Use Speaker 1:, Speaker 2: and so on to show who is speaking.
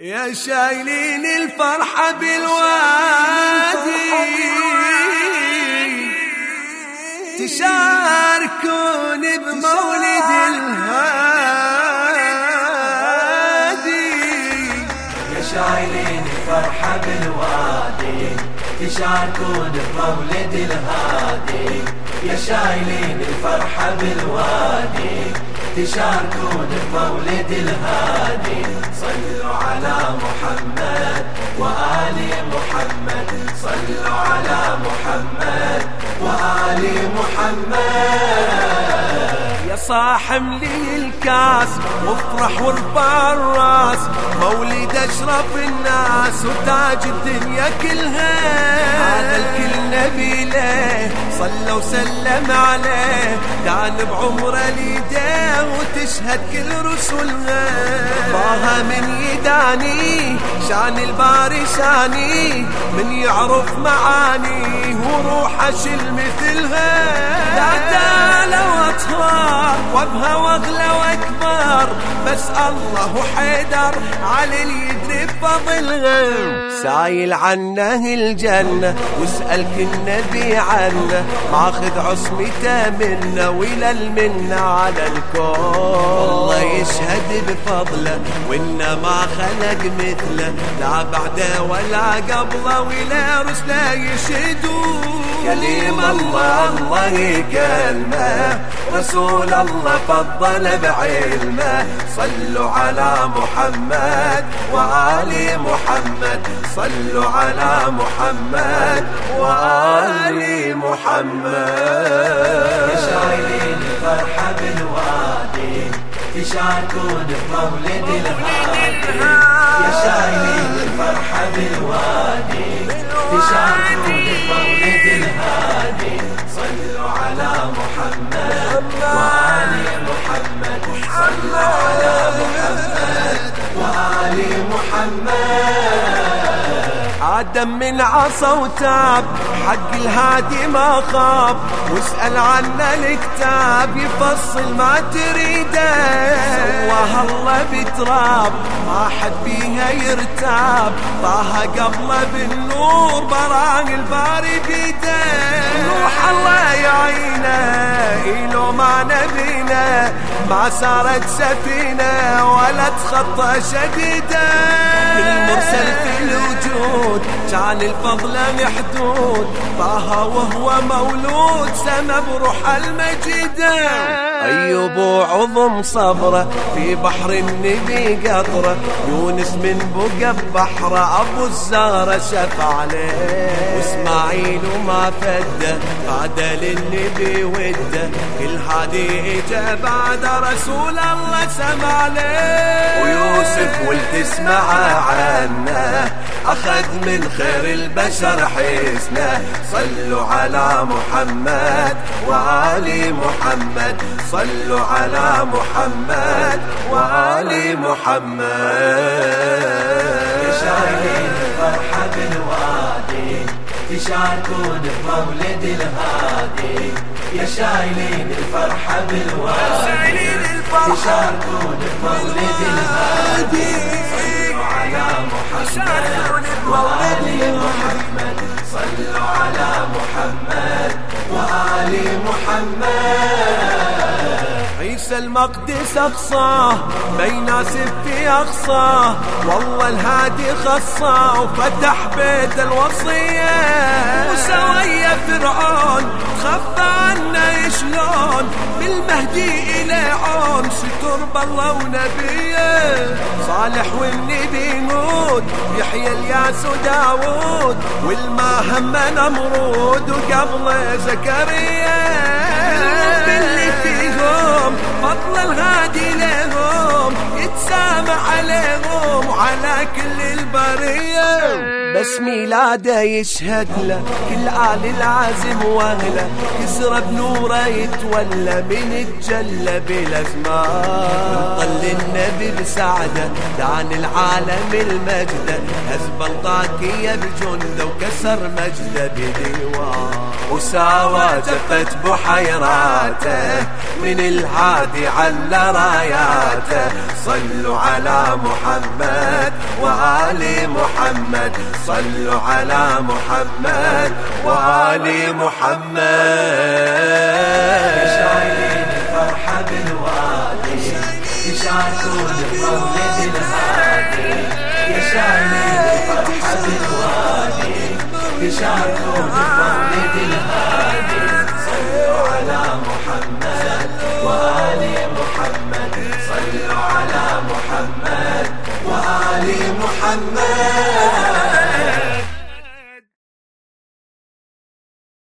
Speaker 1: يا شايلين الفرحة بالوادي. تشاركون بمولد الهادي.
Speaker 2: يا شايلين الفرحة بالوادي. تشاركون بمولد الهادي. يا شايلين الفرحة بالوادي. تشاركون بمولد الهادي. صلوا على محمد وآل محمد. صلوا على محمد وآل محمد.
Speaker 1: صاحم لي الكاس وافرح وارفع الراس مولد أشرف الناس وتاج الدنيا كلها. هذا الكل نبي له صلى وسلم عليه. كان بعمره ليده وتشهد كل رسلها طه من يداني شان الباري شاني. من يعرف معاني وروحه شل مثلها. لا تعالى واطهار وابها واكبر. بس الله حيدر على اللي يدري بفضلها سايل عنه الجنة واسألك النبي عنه. ماخذ عصمته منه ولا المنة على الكون. الله يشهد بفضله وإنه ما خلق مثله. لا بعده ولا قبله ولا رسله يشهدون. كليم الله الله يكلمه رسول الله فضل بعلمه. صلوا على محمد وآل محمد صلوا على محمد وآل محمد.
Speaker 2: شايلين الفرحة بالوادي تشاركون بمولد الهادي. يا شايلين الفرحة بالوادي تشاركون بمولد
Speaker 1: آدم من عصا وتاب. حق الهادي ما خاب. واسأل عنه الكتاب يفصل ما تريده. سواها الله بتراب. ما حد بيها يرتاب. طه قبله بالنور بران الباري بيده. روح الله يعينه لو ما نبينا ما صارت ولا تخطى شديدة المرسل في الوجود كان الفضل محدود. طه وهو مولود سما بروح المجيدة أيوب وعظم صبره في بحر النبي قطره يونس من بقى بحره أبو الزهرة شف عليه. وإسماعيل وما فده قاد للنبي وده كل هادي إجا بعد رسول الله سمع له ويوسف ولد اسمع عنه أخذ من خير البشر حسنة. صلوا على محمد وآل محمد. صلوا على محمد وآل محمد.
Speaker 2: يا شايلين الفرحة بالوادي تشاركون بمولد الهادي. يا شايلين الفرحة بالوادي. تشاركون بمولد الهادي صلوا على محمد وآل محمد صلوا على محمد وآل محمد
Speaker 1: المقدس أقصاه بين ناس في أقصاه. والله الهادي خصاه وفتح بيت الوصية. وسوية فرعون تخفى عنا شلون؟ بالمهدي إلى عون ستر بالله ونبيه. صالح والنبي يموت يحيى الياس وداود. والما هم نمرود وقبله زكريا. عليهم وعلى كل البرية. بس ميلاده يشهد له كل آل العازم وأهله. كسر بنوره يتولى من الجلة بالأزمان طل النبي بسعده دان العالم المجده هزب الطاكية بجنده وكسر مجده بديوان. وساوى جفت بحيراته. من الهادي على راياته. صلوا على محمد
Speaker 3: وآل محمد. صلوا على محمد وآل محمد.
Speaker 1: شايلين الفرحة بالوادي. يشاركون بمولد الهادي. يا شايلين الفرحة بالوادي. يشاركون